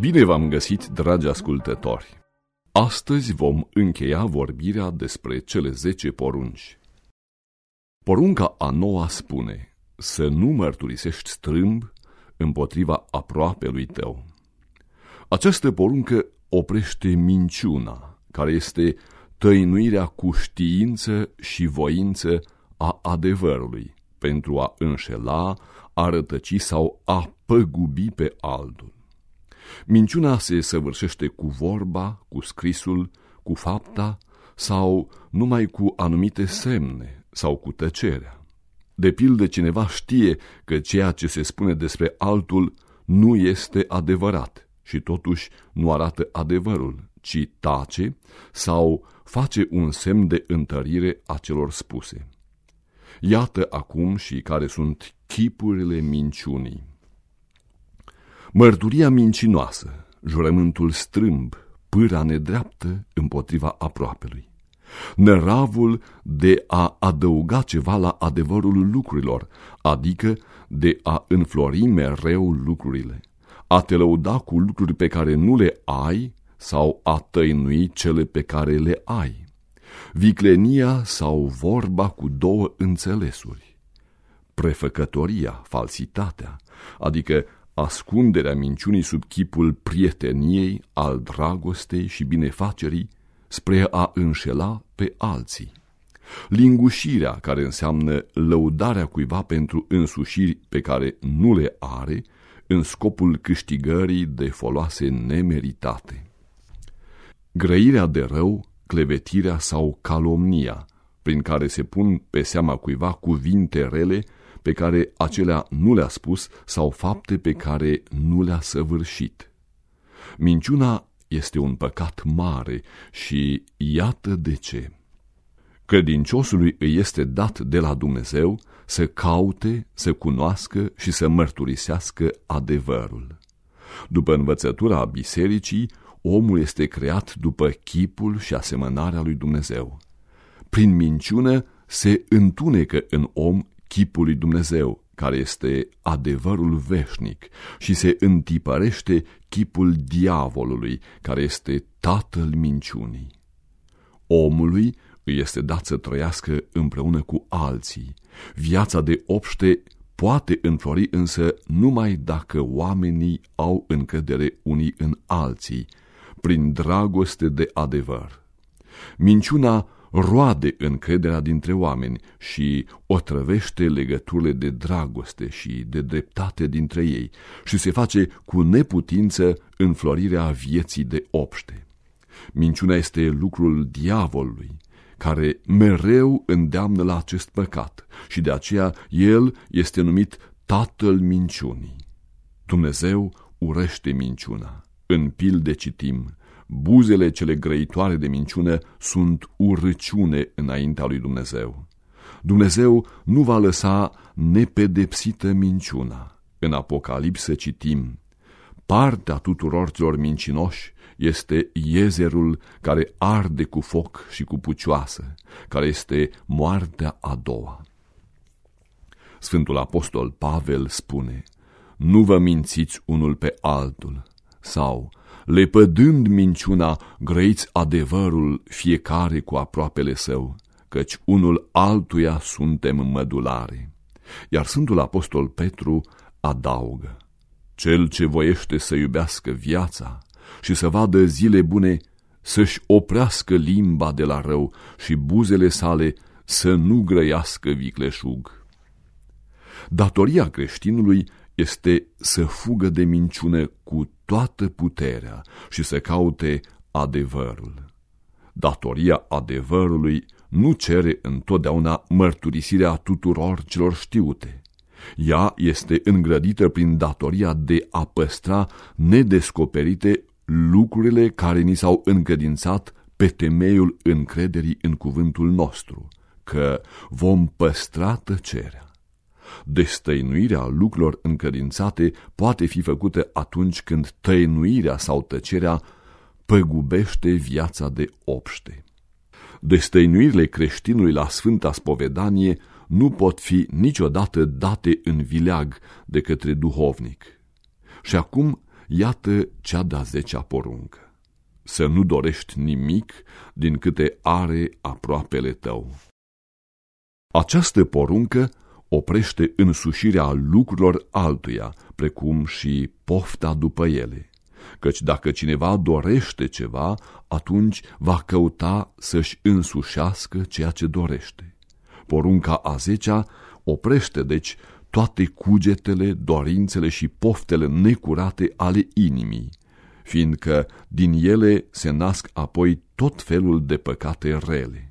Bine v-am găsit, dragi ascultători! Astăzi vom încheia vorbirea despre cele zece porunci. Porunca a noua spune să nu mărturisești strâmb împotriva aproapelui tău. Această poruncă oprește minciuna, care este tăinuirea cu știință și voință a adevărului, pentru a înșela, a rătăci sau a păgubi pe altul. Minciuna se săvârșește cu vorba, cu scrisul, cu fapta sau numai cu anumite semne sau cu tăcerea. De pildă, cineva știe că ceea ce se spune despre altul nu este adevărat și totuși nu arată adevărul, ci tace sau face un semn de întărire a celor spuse. Iată acum și care sunt chipurile minciunii. Mărturia mincinoasă, jurământul strâmb, pâra nedreaptă împotriva aproapelui. Năravul de a adăuga ceva la adevărul lucrurilor, adică de a înflori mereu lucrurile, a te lăuda cu lucruri pe care nu le ai sau a tăinui cele pe care le ai. Viclenia sau vorba cu două înțelesuri. Prefăcătoria, falsitatea, adică ascunderea minciunii sub chipul prieteniei, al dragostei și binefacerii, spre a înșela pe alții. Lingușirea, care înseamnă lăudarea cuiva pentru însușiri pe care nu le are, în scopul câștigării de foloase nemeritate. Grăirea de rău, clevetirea sau calomnia, prin care se pun pe seama cuiva cuvinte rele pe care acelea nu le-a spus sau fapte pe care nu le-a săvârșit. Minciuna este un păcat mare și iată de ce. Credinciosului îi este dat de la Dumnezeu să caute, să cunoască și să mărturisească adevărul. După învățătura bisericii, omul este creat după chipul și asemănarea lui Dumnezeu. Prin minciună se întunecă în om chipul lui Dumnezeu, care este adevărul veșnic, și se întipărește chipul diavolului, care este tatăl minciunii. Omului îi este dat să trăiască împreună cu alții. Viața de obște poate înflori însă numai dacă oamenii au încredere unii în alții, prin dragoste de adevăr. Minciuna roade încrederea dintre oameni și otrăvește legăturile de dragoste și de dreptate dintre ei și se face cu neputință înflorirea vieții de obște. Minciuna este lucrul diavolului, care mereu îndeamnă la acest păcat și de aceea el este numit tatăl minciunii. Dumnezeu urește minciuna. În pilde citim, Buzele cele grăitoare de minciună sunt urăciune înaintea lui Dumnezeu. Dumnezeu nu va lăsa nepedepsită minciuna. În Apocalipsă citim, partea tuturor celor mincinoși este iezerul care arde cu foc și cu pucioasă, care este moartea a doua. Sfântul Apostol Pavel spune, nu vă mințiți unul pe altul, sau lepădând minciuna, grăiți adevărul fiecare cu aproapele său, căci unul altuia suntem mădulare. Iar Sfântul Apostol Petru adaugă, Cel ce voiește să iubească viața și să vadă zile bune, să-și oprească limba de la rău și buzele sale să nu grăiască vicleșug. Datoria creștinului este să fugă de minciună cu toată puterea și să caute adevărul. Datoria adevărului nu cere întotdeauna mărturisirea tuturor celor știute. Ea este îngrădită prin datoria de a păstra nedescoperite lucrurile care ni s-au încredințat pe temeiul încrederii în cuvântul nostru, că vom păstra tăcerea. Destăinuirea lucrurilor încredințate poate fi făcută atunci când tăinuirea sau tăcerea păgubește viața de obște. Destăinuirile creștinului la Sfânta Spovedanie nu pot fi niciodată date în vileag de către duhovnic. Și acum iată cea de-a zecea poruncă. Să nu dorești nimic din câte are aproapele tău. Această poruncă oprește însușirea lucrurilor altuia, precum și pofta după ele. Căci dacă cineva dorește ceva, atunci va căuta să-și însușească ceea ce dorește. Porunca a zecea oprește, deci, toate cugetele, dorințele și poftele necurate ale inimii, fiindcă din ele se nasc apoi tot felul de păcate rele.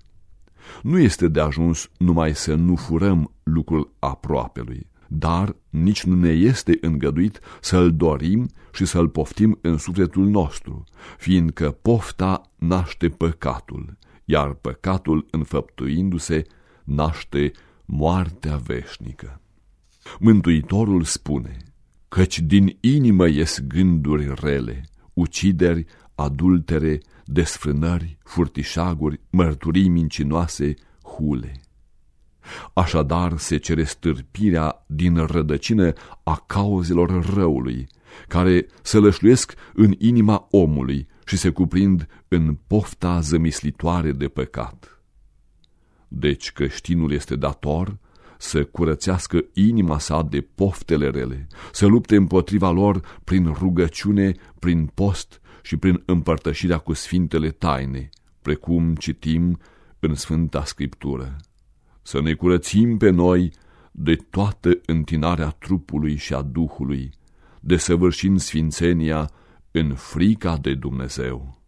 Nu este de ajuns numai să nu furăm lucrul aproapelui, dar nici nu ne este îngăduit să-l dorim și să-l poftim în sufletul nostru, fiindcă pofta naște păcatul, iar păcatul înfăptuindu-se naște moartea veșnică. Mântuitorul spune, căci din inimă ies gânduri rele, ucideri, adultere, desfrânări, furtișaguri, mărturii mincinoase, hule. Așadar se cere stârpirea din rădăcină a cauzelor răului, care se lășluiesc în inima omului și se cuprind în pofta zămislitoare de păcat. Deci creștinul este dator să curățească inima sa de poftele rele, să lupte împotriva lor prin rugăciune, prin post și prin împărtășirea cu sfintele taine, precum citim în Sfânta Scriptură. Să ne curățim pe noi de toată întinarea trupului și a Duhului, de săvârșind sfințenia în frica de Dumnezeu.